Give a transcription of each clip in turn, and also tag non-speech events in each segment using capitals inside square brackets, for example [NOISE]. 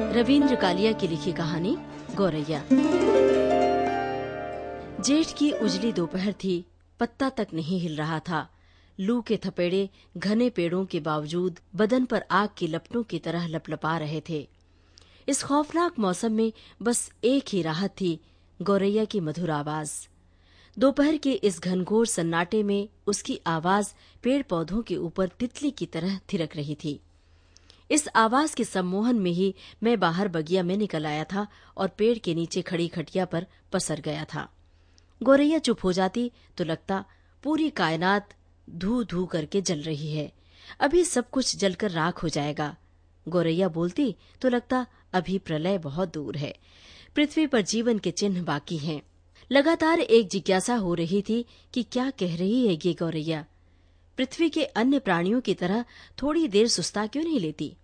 रविंद्र कालिया की लिखी कहानी, गौरैया। जेठ की उजली दोपहर थी, पत्ता तक नहीं हिल रहा था। लू के थपेड़े, घने पेड़ों के बावजूद, बदन पर आग की लपटों की तरह लपलपा रहे थे। इस खौफनाक मौसम में बस एक ही राहत थी, गौरैया की मधुर आवाज़। दोपहर के इस घनघोर सन्नाटे में उसकी आवाज़ पेड़ पौधों के ऊपर तितली की तरह थिरक रही थी। इस आवाज़ के सम्मोहन में ही मैं बाहर बगिया में निकल आया था और पेड़ के नीचे खड़ी खटिया पर पसर गया था। गौरैया चुप हो जाती तो लगता, पूरी कायनात धू धू करके जल रही है। अभी सब कुछ जलकर राख हो जाएगा। गौरैया बोलती तो लगता, अभी प्रलय बहुत दूर है। पृथ्वी पर जीवन के चिन्ह बाकी हैं। लगातार एक जिज्ञासा हो रही थी कि क्या कह रही है ये गौरैया। पृथ्वी के अन्य प्राणियों की तरह थोड़ी देर सुस्ता क्यों नहीं लेती?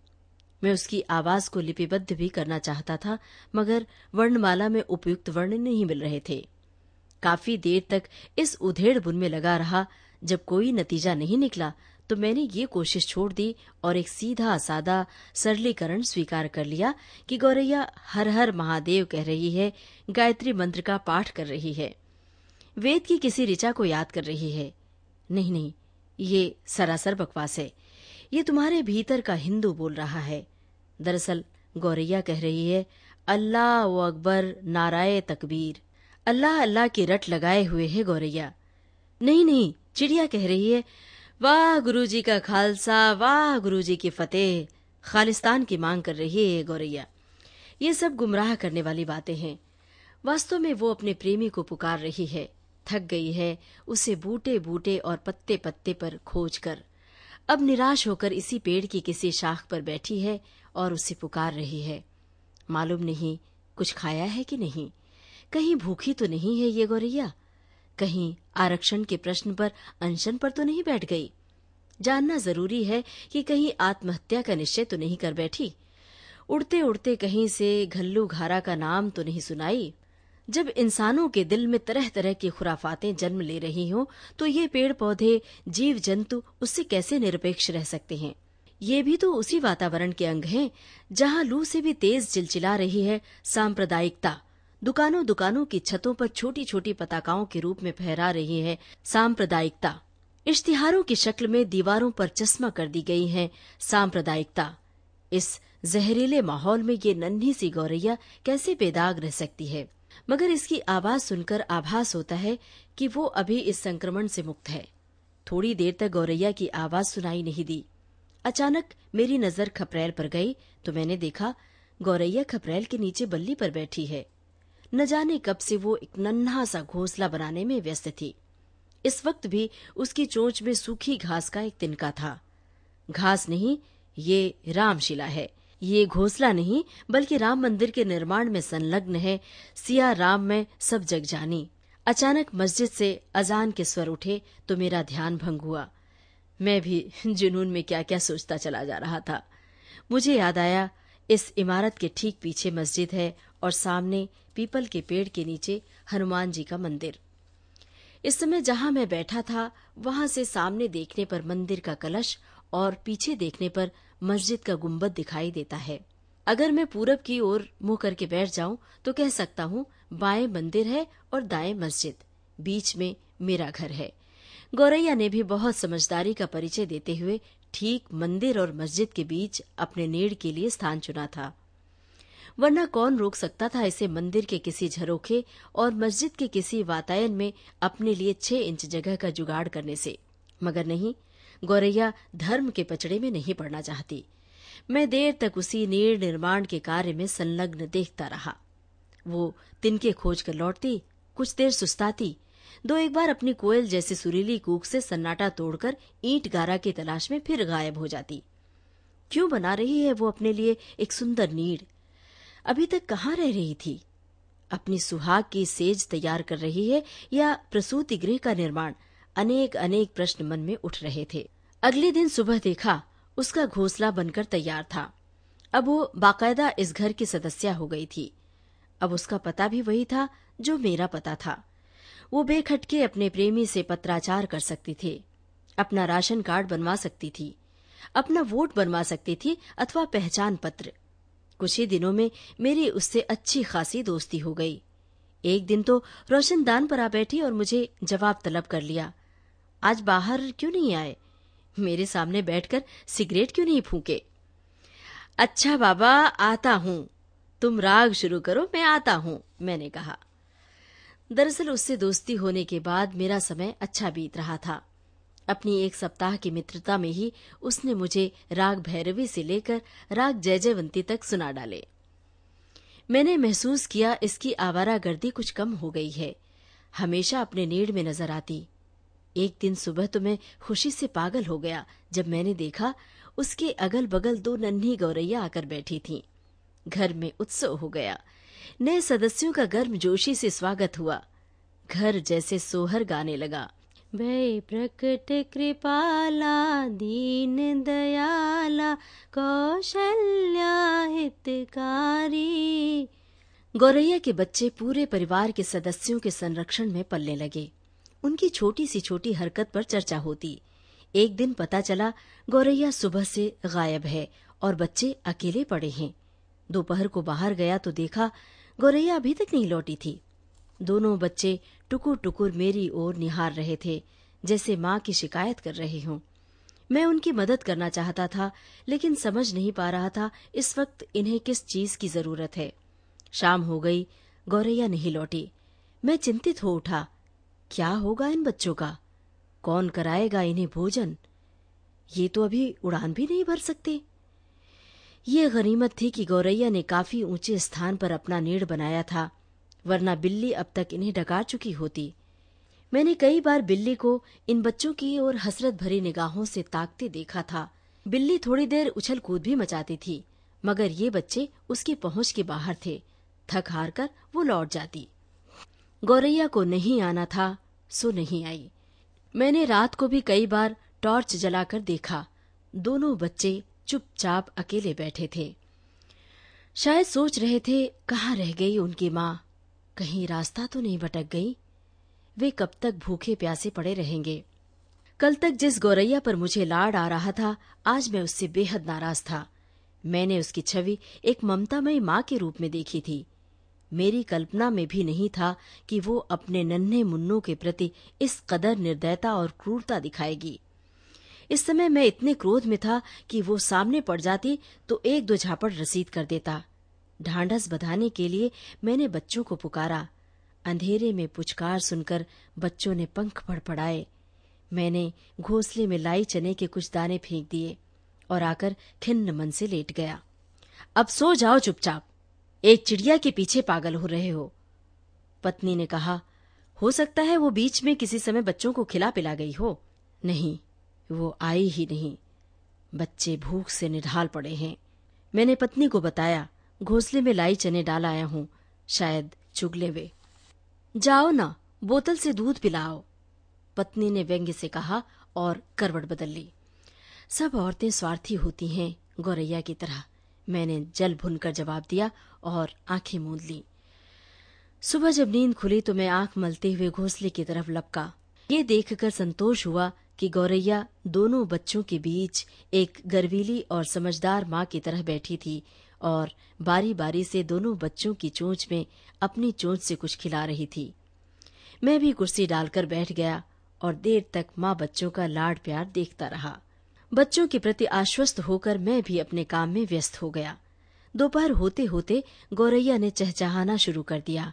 मैं उसकी आवाज़ को लिपिबद्ध भी करना चाहता था, मगर वर्णमाला में उपयुक्त वर्ण नहीं मिल रहे थे। काफ़ी देर तक इस उधेड़ बुन में लगा रहा, जब कोई नतीजा नहीं निकला तो मैंने ये कोशिश छोड़ दी और एक सीधा, सादा, सरलीकरण स्वीकार कर लिया कि गौरैया हर हर महादेव कह रही है, गायत्री मंत्र का पाठ कर रही है। वेद की किसी ऋचा को याद कर रही है। नहीं नहीं ये सरासर बकवास है। ये तुम्हारे भीतर का हिंदू बोल रहा है। दरअसल, गौरैया कह रही है, अल्लाह व अकबर, नाराय तकबीर। अल्लाह अल्लाह की रट लगाए हुए है गौरैया। नहीं नहीं, चिड़िया कह रही है, वाह गुरुजी का खालसा, वाह गुरुजी की फतेह। खालिस्तान की मांग कर रही है गौरैया। ये सब गुमराह करने वाली बातें हैं। वास्तव में वो अपने प्रेमी को पुकार रही है। थक गई है, उसे बूटे बूटे और पत्ते पत्ते पर खोज कर अब निराश होकर इसी पेड़ की किसी शाख पर बैठी है और उसे पुकार रही है। मालूम नहीं, कुछ खाया है कि नहीं? कहीं भूखी तो नहीं है ये गौरैया? कहीं आरक्षण के प्रश्न पर, अनशन पर तो नहीं बैठ गई? जानना ज़रूरी है कि कहीं आत्महत्या का निश्चय तो नहीं कर बैठी? उड़ते उड़ते कहीं से घल्लू घारा का नाम तो नहीं सुनाई? जब इंसानों के दिल में तरह तरह की खुराफातें जन्म ले रही हों तो ये पेड़ पौधे जीव जंतु उससे कैसे निरपेक्ष रह सकते हैं? ये भी तो उसी वातावरण के अंग हैं, जहाँ लू से भी तेज चिलचिला रही है सांप्रदायिकता। दुकानों दुकानों की छतों पर छोटी छोटी पताकाओं के रूप में फहरा रही है सांप्रदायिकता। इश्तिहारों की शक्ल में दीवारों पर चश्मा कर दी गई है सांप्रदायिकता। इस जहरीले माहौल में ये नन्ही सी गौरैया कैसे बेदाग रह सकती है? मगर इसकी आवाज़ सुनकर आभास होता है कि वो अभी इस संक्रमण से मुक्त है। थोड़ी देर तक गौरैया की आवाज़ सुनाई नहीं दी। अचानक मेरी नज़र खपरेल पर गई तो मैंने देखा, गौरैया खपरेल के नीचे बल्ली पर बैठी है। न जाने कब से वो एक नन्हा सा घोंसला बनाने में व्यस्त थी। इस वक्त भी उसकी चोंच में सूखी घास का एक तिनका था। घास नहीं, ये रामशिला है। ये घोंसला नहीं, बल्कि राम मंदिर के निर्माण में संलग्न है। सिया राम में सब जग जानी। अचानक मस्जिद से अजान के स्वर उठे तो मेरा ध्यान भंग हुआ। मैं भी [LAUGHS] जुनून में क्या क्या सोचता चला जा रहा था। मुझे याद आया, इस इमारत के ठीक पीछे मस्जिद है और सामने पीपल के पेड़ के नीचे हनुमान जी का मंदिर। इस समय जहाँ मैं बैठा था, वहाँ से सामने देखने पर मंदिर का कलश और पीछे देखने पर मस्जिद का गुंबद दिखाई देता है। अगर मैं पूरब की ओर मुँह करके बैठ जाऊँ तो कह सकता हूँ, बाएँ मंदिर है और दाएँ मस्जिद, बीच में मेरा घर है। गौरैया ने भी बहुत समझदारी का परिचय देते हुए ठीक मंदिर और मस्जिद के बीच अपने नेड़ के लिए स्थान चुना था। वरना कौन रोक सकता था इसे मंदिर के किसी झरोखे और मस्जिद के किसी वातायन में अपने लिए छह इंच जगह का जुगाड़ करने से? मगर नहीं गौरैया धर्म के पचड़े में नहीं पड़ना चाहती। मैं देर तक उसी नीर निर्माण के कार्य में संलग्न देखता रहा। वो तिनके खोज कर लौटती, कुछ देर सुस्ताती, दो एक बार अपनी कोयल जैसी सुरीली कूक से सन्नाटा तोड़कर ईंट गारा की तलाश में फिर गायब हो जाती। क्यों बना रही है वो अपने लिए एक सुंदर नीड़ अभी तक कहाँ रह रही थी? अपनी सुहाग की सेज तैयार कर रही है या प्रसूति गृह का निर्माण? अनेक अनेक प्रश्न मन में उठ रहे थे। अगले दिन सुबह देखा, उसका घोंसला बनकर तैयार था। अब वो बाकायदा इस घर की सदस्य हो गई थी। अब उसका पता भी वही था, जो मेरा पता था। वो बेखटके अपने प्रेमी से पत्राचार कर सकती थी, अपना राशन कार्ड बनवा सकती थी, अपना वोट बनवा सकती थी अथवा पहचान पत्र। कुछ ही दिनों में मेरी उससे अच्छी खासी दोस्ती हो गई। एक दिन तो रोशनदान पर आ बैठी और मुझे जवाब तलब कर लिया आज बाहर क्यों नहीं आए? मेरे सामने बैठकर सिगरेट क्यों नहीं फूके? अच्छा बाबा, आता हूँ। तुम राग शुरू करो, मैं आता हूँ, मैंने कहा। दरअसल उससे दोस्ती होने के बाद मेरा समय अच्छा बीत रहा था। अपनी एक सप्ताह की मित्रता में ही उसने मुझे राग भैरवी से लेकर राग जय जयवंती तक सुना डाले। मैंने महसूस किया इसकी आवारा गर्दी कुछ कम हो गई है। हमेशा अपने नीड़ में नज़र आती। एक दिन सुबह तो मैं खुशी से पागल हो गया, जब मैंने देखा उसके अगल बगल दो नन्ही गौरैया आकर बैठी थीं। घर में उत्सव हो गया। नए सदस्यों का गर्म जोशी से स्वागत हुआ। घर जैसे सोहर गाने लगा। भय प्रकट कृपाला, दीन दयाला, कौशल्या हितकारी। गौरैया के बच्चे पूरे परिवार के सदस्यों के संरक्षण में पलने लगे। उनकी छोटी सी छोटी हरकत पर चर्चा होती। एक दिन पता चला, गौरैया सुबह से गायब है और बच्चे अकेले पड़े हैं। दोपहर को बाहर गया तो देखा, गौरैया अभी तक नहीं लौटी थी। दोनों बच्चे टुकुर टुकुर मेरी ओर निहार रहे थे, जैसे माँ की शिकायत कर रहे हों। मैं उनकी मदद करना चाहता था, लेकिन समझ नहीं पा रहा था इस वक्त इन्हें किस चीज़ की ज़रूरत है। शाम हो गई, गौरैया नहीं लौटी। मैं चिंतित हो उठा क्या होगा इन बच्चों का? कौन कराएगा इन्हें भोजन? ये तो अभी उड़ान भी नहीं भर सकते। ये गनीमत थी कि गौरैया ने काफ़ी ऊँचे स्थान पर अपना नीड़ बनाया था, वरना बिल्ली अब तक इन्हें डकार चुकी होती। मैंने कई बार बिल्ली को इन बच्चों की ओर हसरत भरी निगाहों से ताकते देखा था। बिल्ली थोड़ी देर उछल कूद भी मचाती थी, मगर ये बच्चे उसकी पहुँच के बाहर थे। थक हार कर वो लौट जाती। गौरैया को नहीं आना था, सो नहीं आई। मैंने रात को भी कई बार टॉर्च जलाकर देखा। दोनों बच्चे चुपचाप अकेले बैठे थे। शायद सोच रहे थे, कहाँ रह गई उनकी माँ? कहीं रास्ता तो नहीं भटक गई। वे कब तक भूखे प्यासे पड़े रहेंगे? कल तक जिस गौरैया पर मुझे लाड आ रहा था, आज मैं उससे बेहद नाराज़ था। मैंने उसकी छवि एक ममतामयी माँ के रूप में देखी थी। मेरी कल्पना में भी नहीं था कि वो अपने नन्हे मुन्नों के प्रति इस कदर निर्दयता और क्रूरता दिखाएगी। इस समय मैं इतने क्रोध में था कि वो सामने पड़ जाती तो एक दो झापड़ रसीद कर देता। ढांढस बधाने के लिए मैंने बच्चों को पुकारा। अंधेरे में पुचकार सुनकर बच्चों ने पंख फड़फड़ाए मैंने घोंसले में लाई चने के कुछ दाने फेंक दिए और आकर खिन्न मन से लेट गया। अब सो जाओ चुपचाप। एक चिड़िया के पीछे पागल हो रहे हो। पत्नी ने कहा, हो सकता है वो बीच में किसी समय बच्चों को खिला पिला गई हो। नहीं, वो आई ही नहीं। बच्चे भूख से निढाल पड़े हैं। मैंने पत्नी को बताया, घोंसले में लाई चने डाल आया हूँ, शायद चुगले वे। जाओ ना, बोतल से दूध पिलाओ। पत्नी ने व्यंग्य से कहा और करवट बदल ली। सब औरतें स्वार्थी होती हैं, गौरैया की तरह। मैंने जल भुनकर जवाब दिया और आँखें मूंद ली। सुबह जब नींद खुली तो मैं आँख मलते हुए घोंसले की तरफ़ लपका। ये देखकर संतोष हुआ कि गौरैया दोनों बच्चों के बीच एक गर्वीली और समझदार माँ की तरह बैठी थी और बारी बारी से दोनों बच्चों की चोंच में अपनी चोंच से कुछ खिला रही थी। मैं भी कुर्सी डालकर बैठ गया और देर तक माँ बच्चों का लाड प्यार देखता रहा। बच्चों के प्रति आश्वस्त होकर मैं भी अपने काम में व्यस्त हो गया। दोपहर होते होते गौरैया ने चहचहाना शुरू कर दिया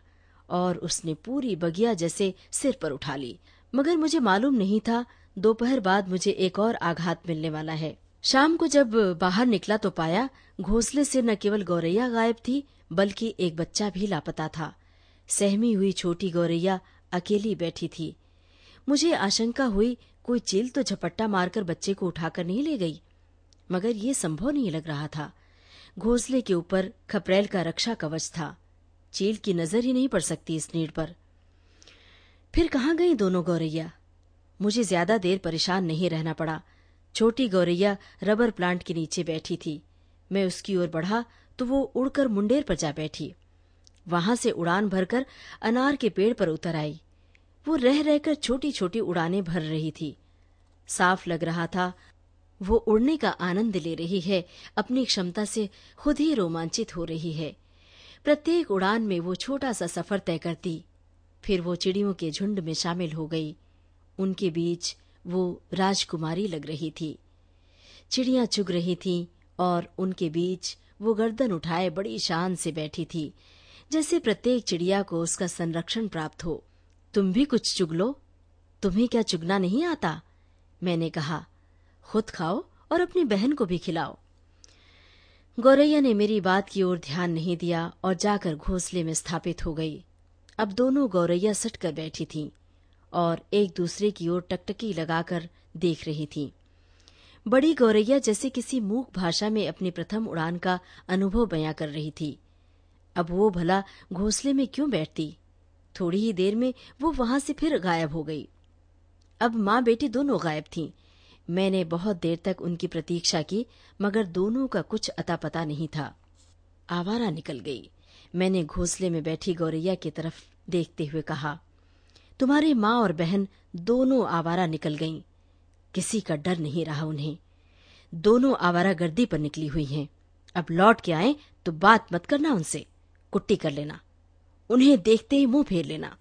और उसने पूरी बगिया जैसे सिर पर उठा ली। मगर मुझे मालूम नहीं था दोपहर बाद मुझे एक और आघात मिलने वाला है। शाम को जब बाहर निकला तो पाया घोंसले से न केवल गौरैया गायब थी, बल्कि एक बच्चा भी लापता था। सहमी हुई छोटी गौरैया अकेली बैठी थी। मुझे आशंका हुई कोई चील तो झपट्टा मारकर बच्चे को उठाकर नहीं ले गई। मगर ये संभव नहीं लग रहा था। घोंसले के ऊपर खपरेल का रक्षा कवच था। चील की नज़र ही नहीं पड़ सकती इस नीड पर। फिर कहाँ गई दोनों गौरैया? मुझे ज़्यादा देर परेशान नहीं रहना पड़ा। छोटी गौरैया रबर प्लांट के नीचे बैठी थी। मैं उसकी ओर बढ़ा तो वो उड़कर मुंडेर पर जा बैठी। वहाँ से उड़ान भरकर अनार के पेड़ पर उतर आई। वो रह रहकर छोटी छोटी उड़ानें भर रही थी। साफ़ लग रहा था, वो उड़ने का आनंद ले रही है, अपनी क्षमता से खुद ही रोमांचित हो रही है। प्रत्येक उड़ान में वो छोटा सा सफ़र तय करती, फिर वो चिड़ियों के झुंड में शामिल हो गई। उनके बीच वो राजकुमारी लग रही थी। चिड़ियाँ चुग रही थीं और उनके बीच वो गर्दन उठाए बड़ी शान से बैठी थी, जैसे प्रत्येक चिड़िया को उसका संरक्षण प्राप्त हो। तुम भी कुछ चुग लो। तुम्हें क्या चुगना नहीं आता? मैंने कहा, खुद खाओ और अपनी बहन को भी खिलाओ। गौरैया ने मेरी बात की ओर ध्यान नहीं दिया और जाकर घोंसले में स्थापित हो गई। अब दोनों गौरैया सट कर बैठी थीं और एक दूसरे की ओर टकटकी लगाकर देख रही थीं। बड़ी गौरैया जैसे किसी मूक भाषा में अपनी प्रथम उड़ान का अनुभव बयां कर रही थी। अब वो भला घोंसले में क्यों बैठती? थोड़ी ही देर में वो वहाँ से फिर गायब हो गई। अब माँ बेटी दोनों गायब थीं। मैंने बहुत देर तक उनकी प्रतीक्षा की, मगर दोनों का कुछ अता पता नहीं था। आवारा निकल गई। मैंने घोंसले में बैठी गौरैया की तरफ़ देखते हुए कहा, तुम्हारी माँ और बहन दोनों आवारा निकल गईं। किसी का डर नहीं रहा उन्हें। दोनों आवारा गर्दी पर निकली हुई हैं। अब लौट के आए तो बात मत करना उनसे। कुट्टी कर लेना। उन्हें देखते ही मुँह फेर लेना।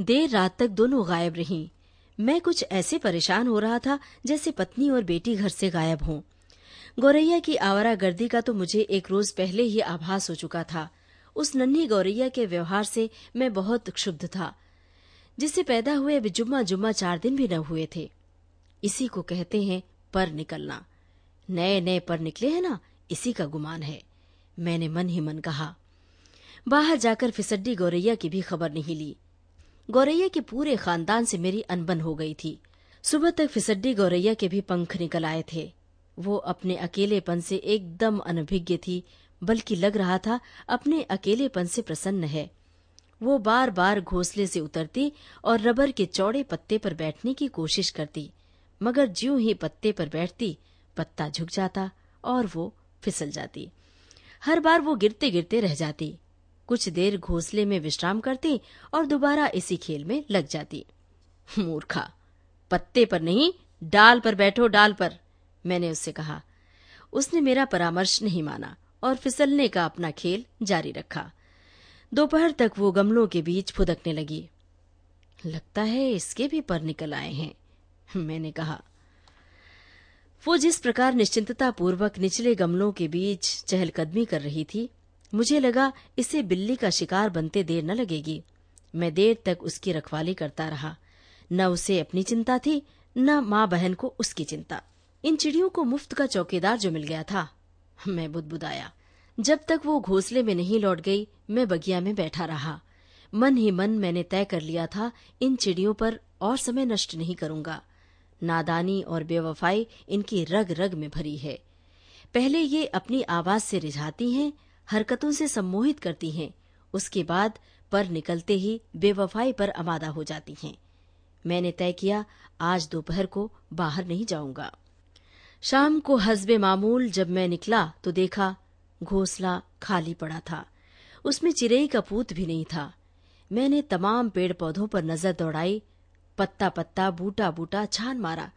देर रात तक दोनों गायब रहीं। मैं कुछ ऐसे परेशान हो रहा था जैसे पत्नी और बेटी घर से गायब हों। गौरैया की आवारा गर्दी का तो मुझे एक रोज पहले ही आभास हो चुका था। उस नन्ही गौरैया के व्यवहार से मैं बहुत क्षुब्ध था जिसे पैदा हुए अभी जुम्मा जुम्मा चार दिन भी न हुए थे। इसी को कहते हैं पर निकलना। नए नए पर निकले हैं ना, इसी का गुमान है। मैंने मन ही मन कहा बाहर जाकर फिसड्डी गौरैया की भी खबर नहीं ली। गौरैया के पूरे खानदान से मेरी अनबन हो गई थी। सुबह तक फिसड्डी गौरैया के भी पंख निकल आए थे। वो अपने अकेलेपन से एकदम अनभिज्ञ थी, बल्कि लग रहा था अपने अकेलेपन से प्रसन्न है। वो बार बार घोंसले से उतरती और रबर के चौड़े पत्ते पर बैठने की कोशिश करती, मगर ज्यों ही पत्ते पर बैठती, पत्ता झुक जाता और वो फिसल जाती। हर बार वो गिरते गिरते रह जाती। कुछ देर घोंसले में विश्राम करती और दोबारा इसी खेल में लग जाती। मूर्खा, पत्ते पर नहीं, डाल पर बैठो, डाल पर, मैंने उससे कहा। उसने मेरा परामर्श नहीं माना और फिसलने का अपना खेल जारी रखा। दोपहर तक वो गमलों के बीच फुदकने लगी। लगता है इसके भी पर निकल आए हैं, मैंने कहा। वो जिस प्रकार निश्चिंतता पूर्वक निचले गमलों के बीच चहलकदमी कर रही थी मुझे लगा, इसे बिल्ली का शिकार बनते देर न लगेगी। मैं देर तक उसकी रखवाली करता रहा। न उसे अपनी चिंता थी, न माँ बहन को उसकी चिंता। इन चिड़ियों को मुफ़्त का चौकीदार जो मिल गया था, मैं बुदबुदाया। जब तक वो घोंसले में नहीं लौट गई, मैं बगिया में बैठा रहा। मन ही मन मैंने तय कर लिया था, इन चिड़ियों पर और समय नष्ट नहीं करूँगा। नादानी और बेवफाई इनकी रग रग में भरी है। पहले ये अपनी आवाज़ से रिझाती हैं हरकतों से सम्मोहित करती हैं। उसके बाद पर निकलते ही बेवफाई पर आमादा हो जाती हैं। मैंने तय किया, आज दोपहर को बाहर नहीं जाऊँगा। शाम को हसबे मामूल जब मैं निकला तो देखा, घोसला खाली पड़ा था। उसमें चिरई का पूत भी नहीं था। मैंने तमाम पेड़ पौधों पर नज़र दौड़ाई पत्ता पत्ता बूटा बूटा छान मारा।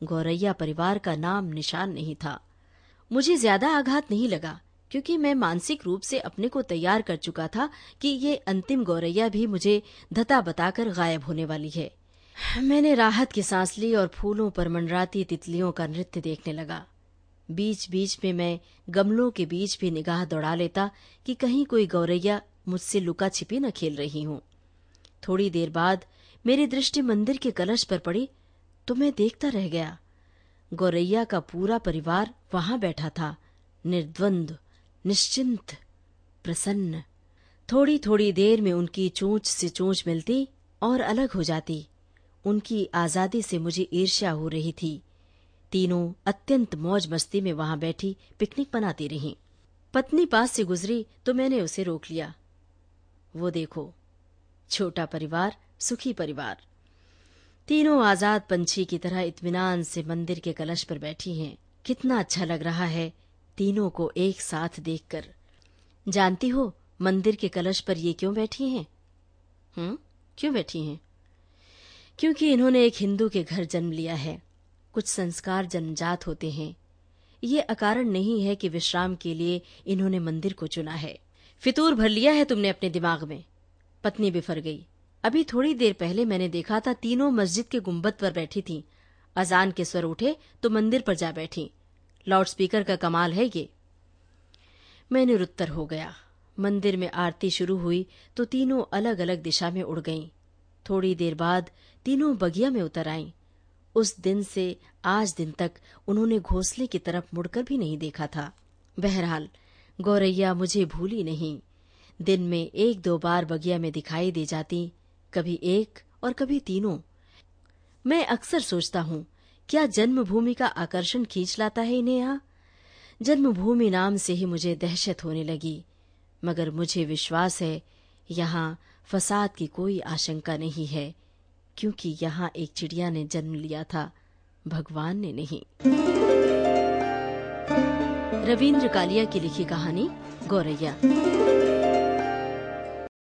गौरैया परिवार का नाम निशान नहीं था। मुझे ज़्यादा आघात नहीं लगा। क्योंकि मैं मानसिक रूप से अपने को तैयार कर चुका था कि ये अंतिम गौरैया भी मुझे धता बताकर गायब होने वाली है। मैंने राहत की सांस ली और फूलों पर मंडराती तितलियों का नृत्य देखने लगा। बीच बीच में मैं गमलों के बीच भी निगाह दौड़ा लेता कि कहीं कोई गौरैया मुझसे लुका छिपी न खेल रही हूँ। थोड़ी देर बाद मेरी दृष्टि मंदिर के कलश पर पड़ी तो मैं देखता रह गया। गौरैया का पूरा परिवार वहाँ बैठा था, निर्द्वंद निश्चिंत, प्रसन्न। थोड़ी थोड़ी देर में उनकी चोंच से चोंच मिलती और अलग हो जाती। उनकी आज़ादी से मुझे ईर्ष्या हो रही थी। तीनों अत्यंत मौज मस्ती में वहाँ बैठी पिकनिक मनाती रहीं। पत्नी पास से गुजरी तो मैंने उसे रोक लिया। वो देखो, छोटा परिवार, सुखी परिवार। तीनों आज़ाद पंछी की तरह इत्मीनान से मंदिर के कलश पर बैठी हैं। कितना अच्छा लग रहा है तीनों को एक साथ देखकर। जानती हो, मंदिर के कलश पर ये क्यों बैठी हैं? हम्म क्यों बैठी हैं? क्योंकि इन्होंने एक हिंदू के घर जन्म लिया है। कुछ संस्कार जन्मजात होते हैं। ये अकारण नहीं है कि विश्राम के लिए इन्होंने मंदिर को चुना है। फितूर भर लिया है तुमने अपने दिमाग में। पत्नी बिफर गई। अभी थोड़ी देर पहले मैंने देखा था तीनों मस्जिद के गुंबद पर बैठी थीं। अजान के स्वर उठे तो मंदिर पर जा बैठी। लाउडस्पीकर का कमाल है ये। मैं निरुत्तर हो गया। मंदिर में आरती शुरू हुई तो तीनों अलग अलग दिशा में उड़ गईं। थोड़ी देर बाद तीनों बगिया में उतर आईं। उस दिन से आज दिन तक उन्होंने घोंसले की तरफ़ मुड़कर भी नहीं देखा था। बहरहाल, गौरैया मुझे भूली नहीं। दिन में एक दो बार बगिया में दिखाई दे जाती, कभी एक और कभी तीनों। मैं अक्सर सोचता हूँ क्या जन्मभूमि का आकर्षण खींच लाता है इन्हें यहाँ? जन्मभूमि नाम से ही मुझे दहशत होने लगी, मगर मुझे विश्वास है, यहाँ फसाद की कोई आशंका नहीं है, क्योंकि यहाँ एक चिड़िया ने जन्म लिया था, भगवान ने नहीं। रविंद्र कालिया की लिखी कहानी, गौरैया।